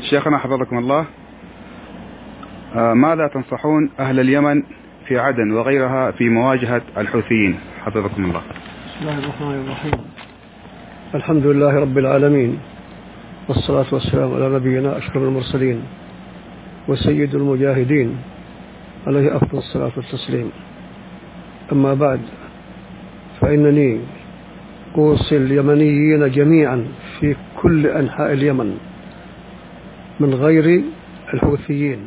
شيخنا حفظكم الله. آه، ماذا تنصحون أهل اليمن في عدن وغيرها في مواجهة الحوثيين؟ حفظكم الله. بسم الله الرحمن الرحيم. الحمد لله رب العالمين والصلاة والسلام على نبينا أشرف المرسلين وسيد المجاهدين عليه أفضل الصلاة والتسليم. أما بعد فإنني أوصي اليمنيين جميعا في كل أنحاء اليمن. من غير الحوثيين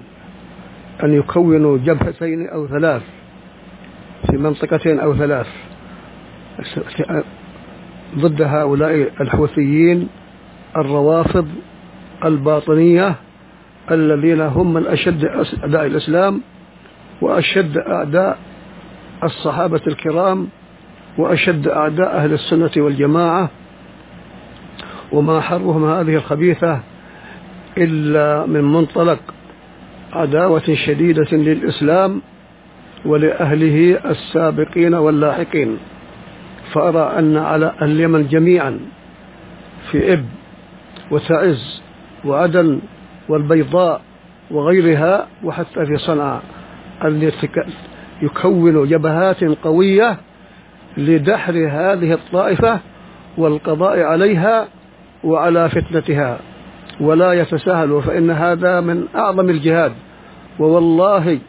أن يكونوا جبهتين أو ثلاث في منطقتين أو ثلاث. ضد هؤلاء الحوثيين الروافض الباطنية الذين هم من أشد أعداء الإسلام وأشد أعداء الصحابة الكرام وأشد أعداء أهل السنة والجماعة. وما حرهم هذه الخبيثة إلا من منطلق عداوة شديدة للإسلام ولأهله السابقين واللاحقين فأرى أن على اليمن جميعا في إب وتعز وعدن والبيضاء وغيرها وحتى في صنعاء أن يكونوا جبهات قوية لدحر هذه الطائفة والقضاء عليها وعلى فتنتها. ولا يتساهلوا فإن هذا من أعظم الجهاد. ووالله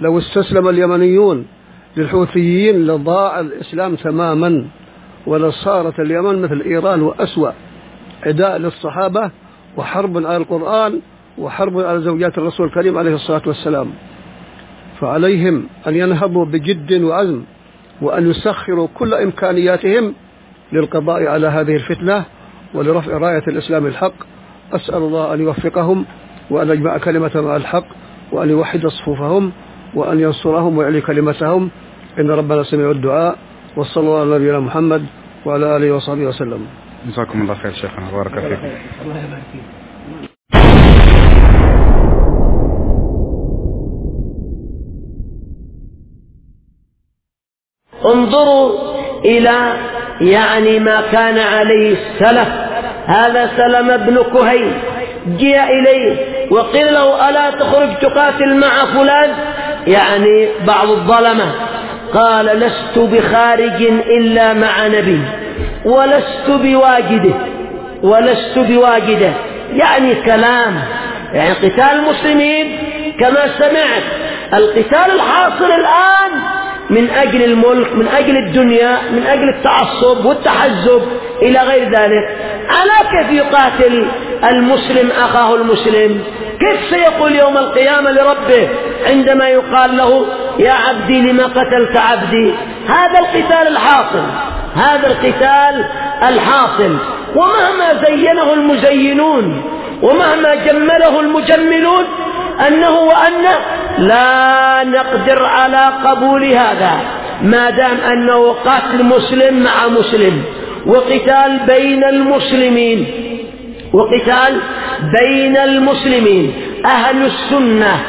لو استسلم اليمنيون للحوثيين لضاع الإسلام تماما ولصارت اليمن مثل إيران وأسوأ. عداء للصحابة وحرب على القرآن وحرب على زوجات الرسول الكريم عليه الصلاة والسلام. فعليهم أن ينهضوا بجد وعزم وأن يسخروا كل إمكانياتهم للقضاء على هذه الفتنة ولرفع راية الإسلام الحق. أسأل الله أن يوفقهم وأن يجمع كلمتهم على الحق وأن يوحد صفوفهم وأن ينصرهم ويعلي كلمتهم. إن ربنا سميع الدعاء. وصلى الله على نبينا محمد وعلى آله وصحبه وسلم. جزاكم الله خير شيخنا. بارك فيكم. الله يبارك فيك. انظروا إلى يعني ما كان عليه السلف. هذا سلم بن كهيل. جاء إليه وقيل له ألا تخرج تقاتل مع فلان؟ يعني بعض الظلمة. قال لست بخارج إلا مع نبي ولست بواجده ولست بواجده. يعني كلام. يعني قتال المسلمين كما سمعت. القتال الحاصل الآن من أجل الملك من أجل الدنيا من أجل التعصب والتحزب إلى غير ذلك. على كيف يقاتل المسلم أخاه المسلم؟ كيف سيقول يوم القيامة لربه عندما يقال له يا عبدي لما قتلت عبدي؟ هذا القتال الحاصل هذا القتال الحاصل. ومهما زينه المزينون ومهما جمله المجملون أنه وأنه لا نقدر على قبول هذا ما دام أنه قتل مسلم مع مسلم وقتال بين المسلمين وقتال بين المسلمين. أهل السنة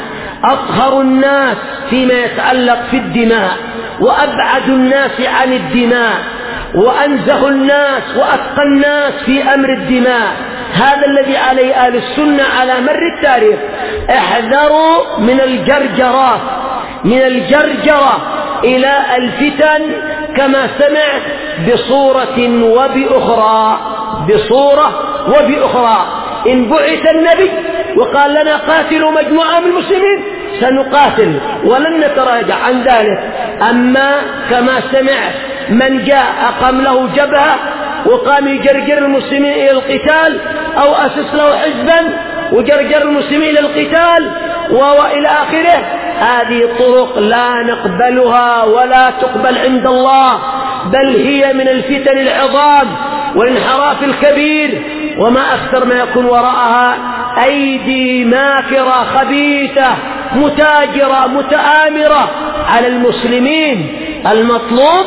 أطهر الناس فيما يتعلق في الدماء وأبعد الناس عن الدماء وأنزه الناس وأتقى الناس في أمر الدماء. هذا الذي عليه أهل السنة على مر التاريخ. احذروا من الجرجرات من الجرجرة إلى الفتن كما سمعت بصورة وبأخرى بصورة وبأخرى. إن بعث النبي وقال لنا قاتلوا مجموعة من المسلمين سنقاتل ولن نتراجع عن ذلك. أما كما سمعت من جاء أقام له جبهة وقام يجرجر المسلمين إلى القتال أو أسس له حزبا وجرجر المسلمين إلى القتال وإلى آخره. هذه طرق لا نقبلها ولا تقبل عند الله بل هي من الفتن العظام والانحراف الكبير. وما أكثر ما يكون وراءها أيدي ماكرة خبيثة متاجرة متآمرة على المسلمين. المطلوب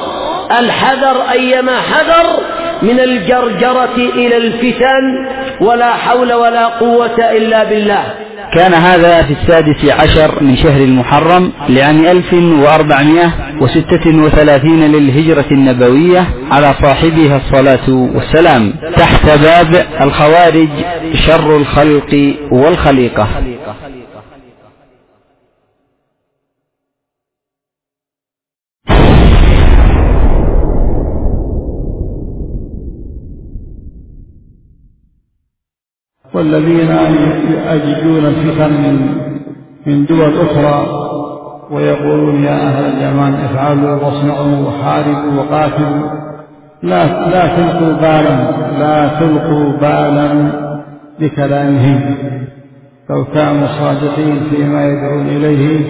الحذر أيما حذر من الجرجرة إلى الفتن ولا حول ولا قوة إلا بالله. كان هذا في السادس عشر من شهر المحرم لعام 1436 للهجرة النبوية على صاحبها الصلاة والسلام تحت باب الخوارج شر الخلق والخليقة. والذين يجدون الفتن من من دول أخرى ويقولون يا أهل اليمن افعلوا واصنعوا وحاربوا وقاتلوا. لا لا تلقوا بالا لا تلقوا بالا بكلامهم لو كانوا صادقين فيما يدعون إليه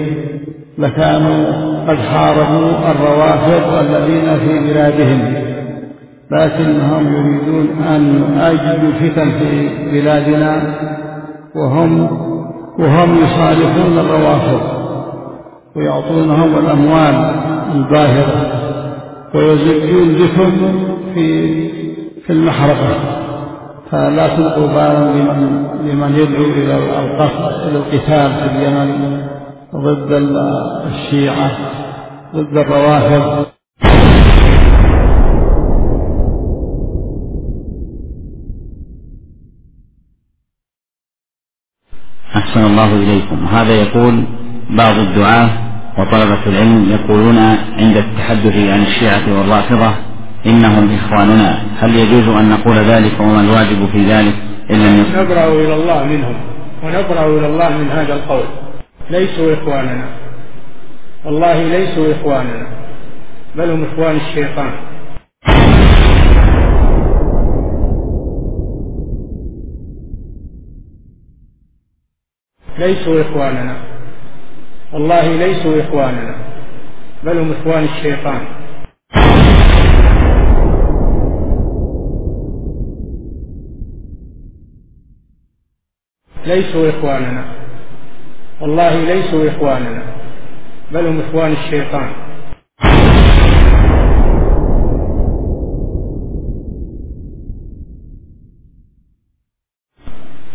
لكانوا قد حاربوا الروافض الذين في بلادهم. لكنهم يريدون أن يجدوا فتن في بلادنا وهم وهم يصالحون الروافض ويعطونهم الأموال الباهرة ويزجون بكم في في المحرقة. فلا تلقوا بالا لمن لمن يدعو إلى إلى القتال في اليمن ضد الشيعة ضد الروافض. أحسن الله إليكم. هذا يقول بعض الدعاة وطلبة العلم يقولون عند التحدث عن الشيعة والرافضة إنهم إخواننا. هل يجوز أن نقول ذلك وما الواجب في ذلك إلا نبرأ إلى الله منهم ونبرأ إلى الله من هذا القول. ليسوا إخواننا. والله ليسوا إخواننا. بل هم إخوان الشيطان. ليسوا إخواننا. والله ليسوا إخواننا بل هم إخوان الشيطان. ليسوا إخواننا. والله ليسوا إخواننا بل هم إخوان الشيطان.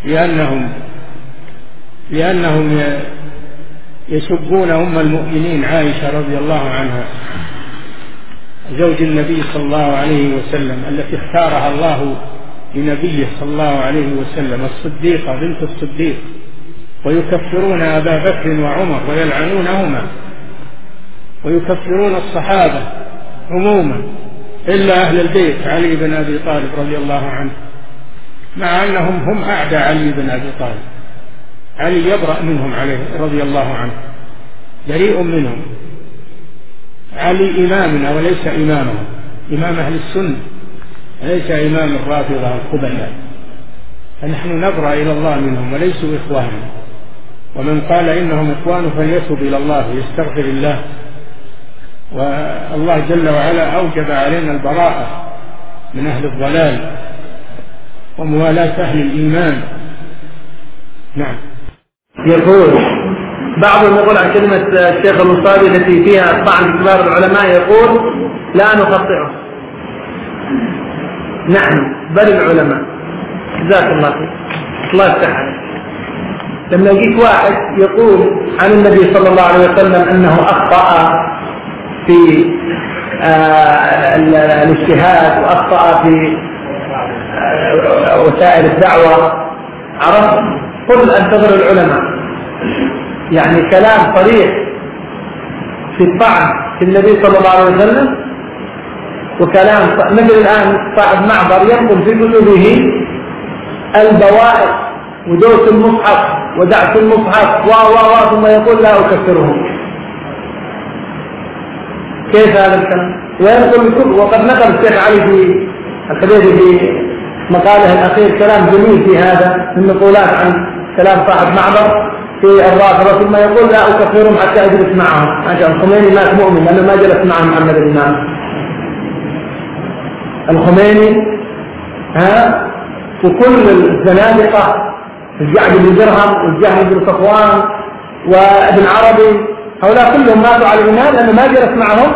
لأنهم لأنهم يسبون أم المؤمنين عائشة رضي الله عنها زوج النبي صلى الله عليه وسلم التي اختارها الله لنبيه صلى الله عليه وسلم الصديقة بنت الصديق ويكفرون أبا بكر وعمر ويلعنونهما ويكفرون الصحابة عموما إلا أهل البيت علي بن أبي طالب رضي الله عنه مع أنهم هم أعدى علي بن أبي طالب. علي يبرأ منهم عليه رضي الله عنه. بريء منهم. علي إمامنا وليس إمامهم إمام أهل السنة. ليس إمام الرافضة الخبثاء فنحن نبرأ إلى الله منهم وليسوا إخواننا. ومن قال إنهم إخوان فليتب إلى الله ويستغفر الله. والله جل وعلا أوجب علينا البراءة من أهل الضلال وموالاة أهل الإيمان. نعم. يقول بعضهم يقول عن كلمة الشيخ المصابي التي فيها طعن كبار العلماء يقول لا نخطئه نحن بل العلماء. جزاك الله خير. الله يفتح عليك. لما يجيك واحد يقول عن النبي صلى الله عليه وسلم أنه أخطأ في آه الاجتهاد وأخطأ في آه وسائل الدعوة عرفت؟ قل أنتظر العلماء يعني كلام صريح في الطعن في النبي صلى الله عليه وسلم وكلام مثل الآن صاحب معبر ينقل في كتبه البوائد ودوس المصحف ودعس المصحف و و و ثم يقول لا أكفرهم كيف هذا الكلام؟ وينقل الكتب وقد نقل الشيخ علي في الحديث في مقاله الأخير كلام جميل في هذا من نقولات عن كلام صاحب معبر في الرافضة ثم يقول لا أكفرهم حتى أجلس معهم. عشان الخميني مات مؤمن لأنه ما جلس مع محمد الإمام الخميني ها وكل الزنادقة الجعد بن درهم والجهم بن صفوان وابن عربي هؤلاء كلهم ماتوا على الإمام لأنه ما جلس معهم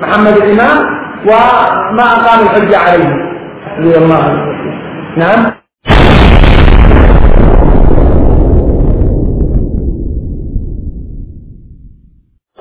محمد الإمام وما أقام الحجة عليهم. رضي الله عنه نعم.